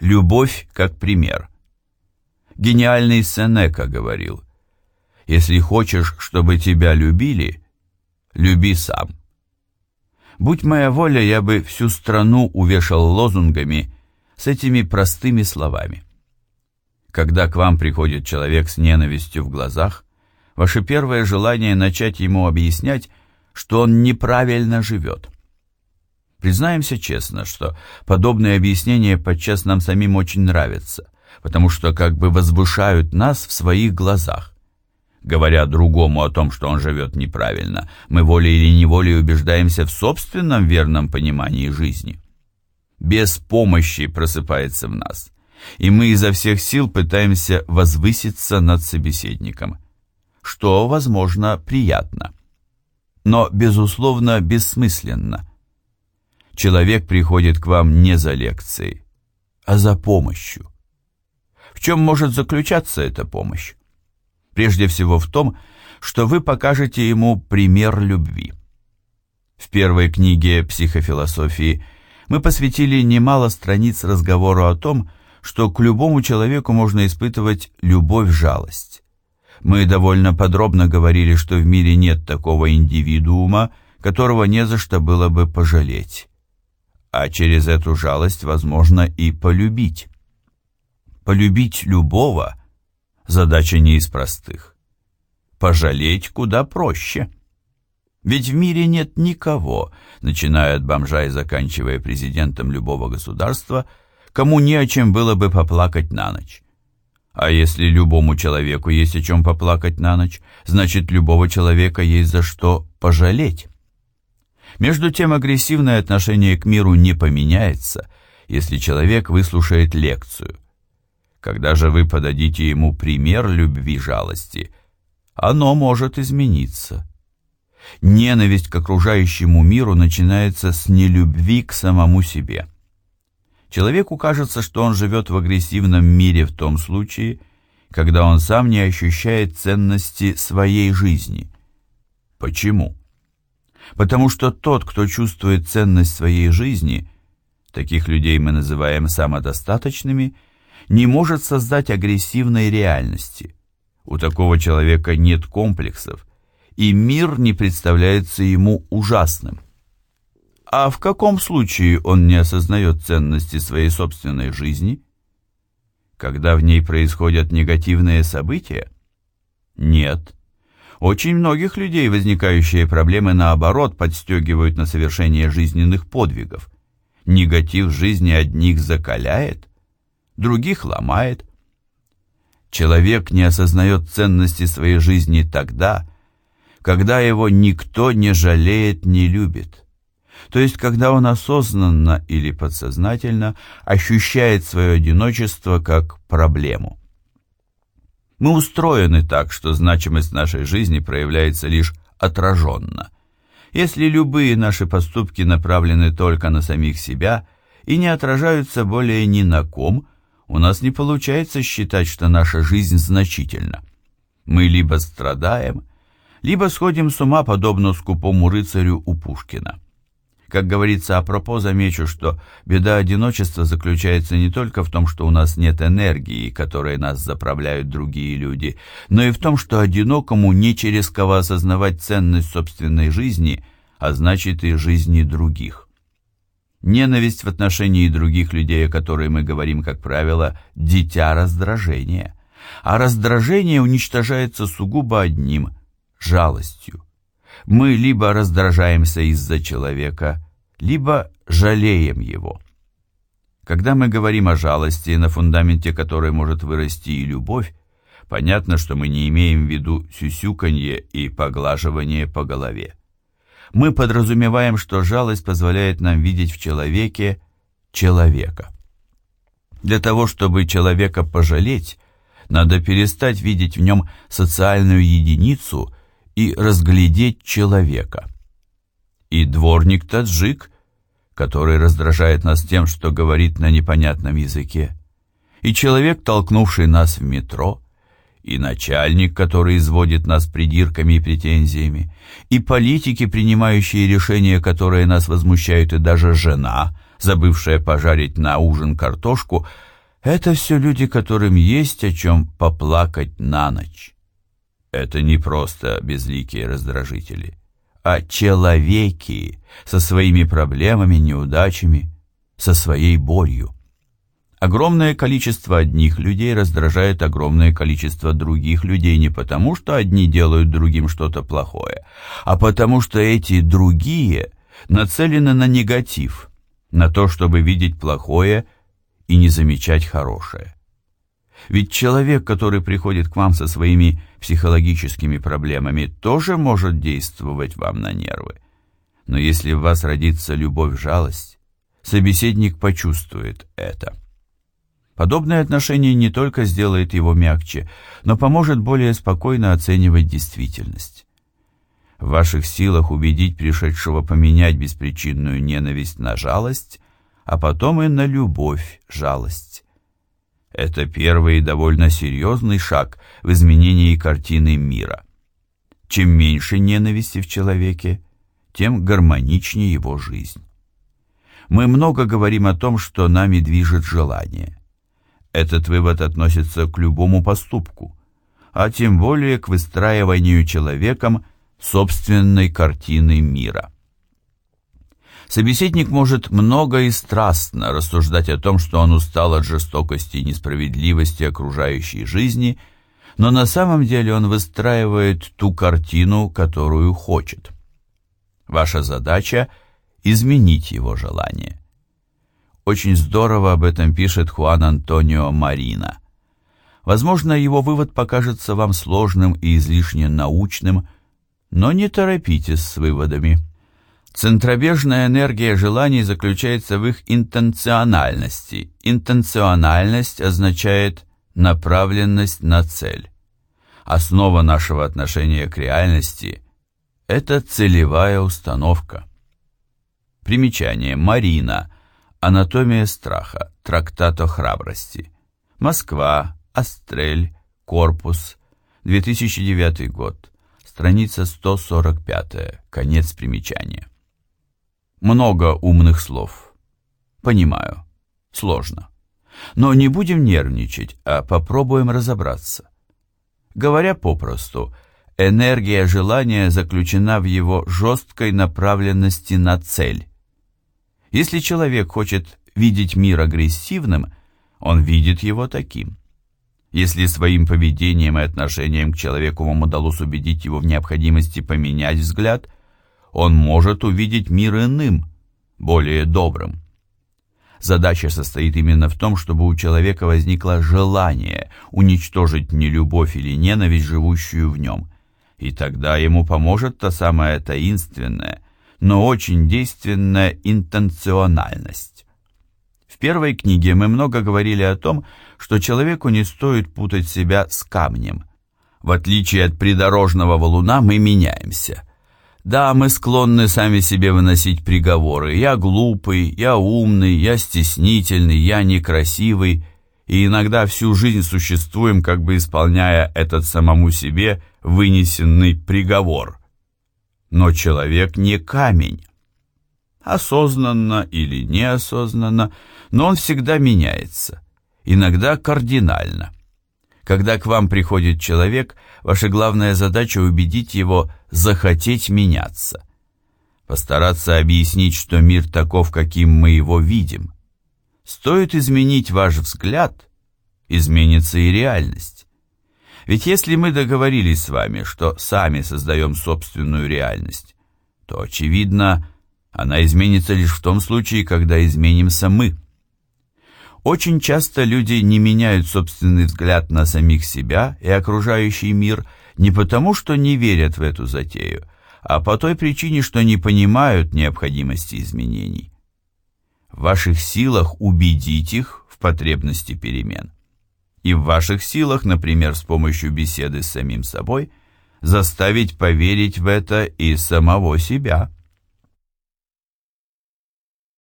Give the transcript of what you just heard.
Любовь как пример. Гениальный Сенека говорил, «Если хочешь, чтобы тебя любили, люби сам». Будь моя воля, я бы всю страну увешал лозунгами с этими простыми словами. Когда к вам приходит человек с ненавистью в глазах, ваше первое желание начать ему объяснять, что он неправильно живет. Признаемся честно, что подобные объяснения подчас нам самим очень нравятся – потому что как бы возвышают нас в своих глазах. Говоря другому о том, что он живет неправильно, мы волей или неволей убеждаемся в собственном верном понимании жизни. Без помощи просыпается в нас, и мы изо всех сил пытаемся возвыситься над собеседником, что, возможно, приятно, но, безусловно, бессмысленно. Человек приходит к вам не за лекцией, а за помощью. В чем может заключаться эта помощь? Прежде всего в том, что вы покажете ему пример любви. В первой книге психофилософии мы посвятили немало страниц разговору о том, что к любому человеку можно испытывать любовь-жалость. Мы довольно подробно говорили, что в мире нет такого индивидуума, которого не за что было бы пожалеть. А через эту жалость возможно и полюбить. Полюбить любого – задача не из простых. Пожалеть куда проще. Ведь в мире нет никого, начиная от бомжа и заканчивая президентом любого государства, кому не о чем было бы поплакать на ночь. А если любому человеку есть о чем поплакать на ночь, значит, любого человека есть за что пожалеть. Между тем, агрессивное отношение к миру не поменяется, если человек выслушает лекцию – когда же вы подадите ему пример любви жалости, оно может измениться. Ненависть к окружающему миру начинается с нелюбви к самому себе. Человеку кажется, что он живет в агрессивном мире в том случае, когда он сам не ощущает ценности своей жизни. Почему? Потому что тот, кто чувствует ценность своей жизни, таких людей мы называем самодостаточными – не может создать агрессивной реальности. У такого человека нет комплексов, и мир не представляется ему ужасным. А в каком случае он не осознает ценности своей собственной жизни? Когда в ней происходят негативные события? Нет. Очень многих людей возникающие проблемы, наоборот, подстегивают на совершение жизненных подвигов. Негатив жизни одних закаляет, других ломает. Человек не осознает ценности своей жизни тогда, когда его никто не жалеет, не любит. То есть, когда он осознанно или подсознательно ощущает свое одиночество как проблему. Мы устроены так, что значимость нашей жизни проявляется лишь отраженно. Если любые наши поступки направлены только на самих себя и не отражаются более ни на ком – у нас не получается считать, что наша жизнь значительна. Мы либо страдаем, либо сходим с ума, подобно скупому рыцарю у Пушкина. Как говорится, апропо замечу, что беда одиночества заключается не только в том, что у нас нет энергии, которой нас заправляют другие люди, но и в том, что одинокому не через кого осознавать ценность собственной жизни, а значит и жизни других. Ненависть в отношении других людей, о которой мы говорим, как правило, дитя раздражения. А раздражение уничтожается сугубо одним – жалостью. Мы либо раздражаемся из-за человека, либо жалеем его. Когда мы говорим о жалости, на фундаменте которой может вырасти и любовь, понятно, что мы не имеем в виду сюсюканье и поглаживание по голове мы подразумеваем, что жалость позволяет нам видеть в человеке человека. Для того, чтобы человека пожалеть, надо перестать видеть в нем социальную единицу и разглядеть человека. И дворник-таджик, который раздражает нас тем, что говорит на непонятном языке, и человек, толкнувший нас в метро – и начальник, который изводит нас придирками и претензиями, и политики, принимающие решения, которые нас возмущают, и даже жена, забывшая пожарить на ужин картошку, это все люди, которым есть о чем поплакать на ночь. Это не просто безликие раздражители, а человеки со своими проблемами, неудачами, со своей болью. Огромное количество одних людей раздражает огромное количество других людей не потому, что одни делают другим что-то плохое, а потому что эти другие нацелены на негатив, на то, чтобы видеть плохое и не замечать хорошее. Ведь человек, который приходит к вам со своими психологическими проблемами, тоже может действовать вам на нервы. Но если в вас родится любовь-жалость, собеседник почувствует это. Подобное отношение не только сделает его мягче, но поможет более спокойно оценивать действительность. В ваших силах убедить пришедшего поменять беспричинную ненависть на жалость, а потом и на любовь, жалость. Это первый и довольно серьезный шаг в изменении картины мира. Чем меньше ненависти в человеке, тем гармоничнее его жизнь. Мы много говорим о том, что нами движет желание. Этот вывод относится к любому поступку, а тем более к выстраиванию человеком собственной картины мира. Собеседник может много и страстно рассуждать о том, что он устал от жестокости и несправедливости окружающей жизни, но на самом деле он выстраивает ту картину, которую хочет. Ваша задача – изменить его желание. Очень здорово об этом пишет Хуан Антонио Марина. Возможно, его вывод покажется вам сложным и излишне научным, но не торопитесь с выводами. Центробежная энергия желаний заключается в их интенциональности. Интенциональность означает направленность на цель. Основа нашего отношения к реальности – это целевая установка. Примечание. Марина – Анатомия страха. Трактат о храбрости. Москва. Астрель. Корпус. 2009 год. Страница 145. Конец примечания. Много умных слов. Понимаю. Сложно. Но не будем нервничать, а попробуем разобраться. Говоря попросту, энергия желания заключена в его жесткой направленности на цель. Если человек хочет видеть мир агрессивным, он видит его таким. Если своим поведением и отношением к человеку вам удалось убедить его в необходимости поменять взгляд, он может увидеть мир иным, более добрым. Задача состоит именно в том, чтобы у человека возникло желание уничтожить нелюбовь или ненависть, живущую в нем. И тогда ему поможет та самая таинственная, но очень действенная интенциональность. В первой книге мы много говорили о том, что человеку не стоит путать себя с камнем. В отличие от придорожного валуна мы меняемся. Да, мы склонны сами себе выносить приговоры. Я глупый, я умный, я стеснительный, я некрасивый. И иногда всю жизнь существуем, как бы исполняя этот самому себе вынесенный приговор. Но человек не камень. Осознанно или неосознанно, но он всегда меняется, иногда кардинально. Когда к вам приходит человек, ваша главная задача убедить его захотеть меняться. Постараться объяснить, что мир таков, каким мы его видим. Стоит изменить ваш взгляд, изменится и реальность. Ведь если мы договорились с вами, что сами создаем собственную реальность, то, очевидно, она изменится лишь в том случае, когда изменимся мы. Очень часто люди не меняют собственный взгляд на самих себя и окружающий мир не потому, что не верят в эту затею, а по той причине, что не понимают необходимости изменений. В ваших силах убедить их в потребности перемен. И в ваших силах, например, с помощью беседы с самим собой, заставить поверить в это и самого себя –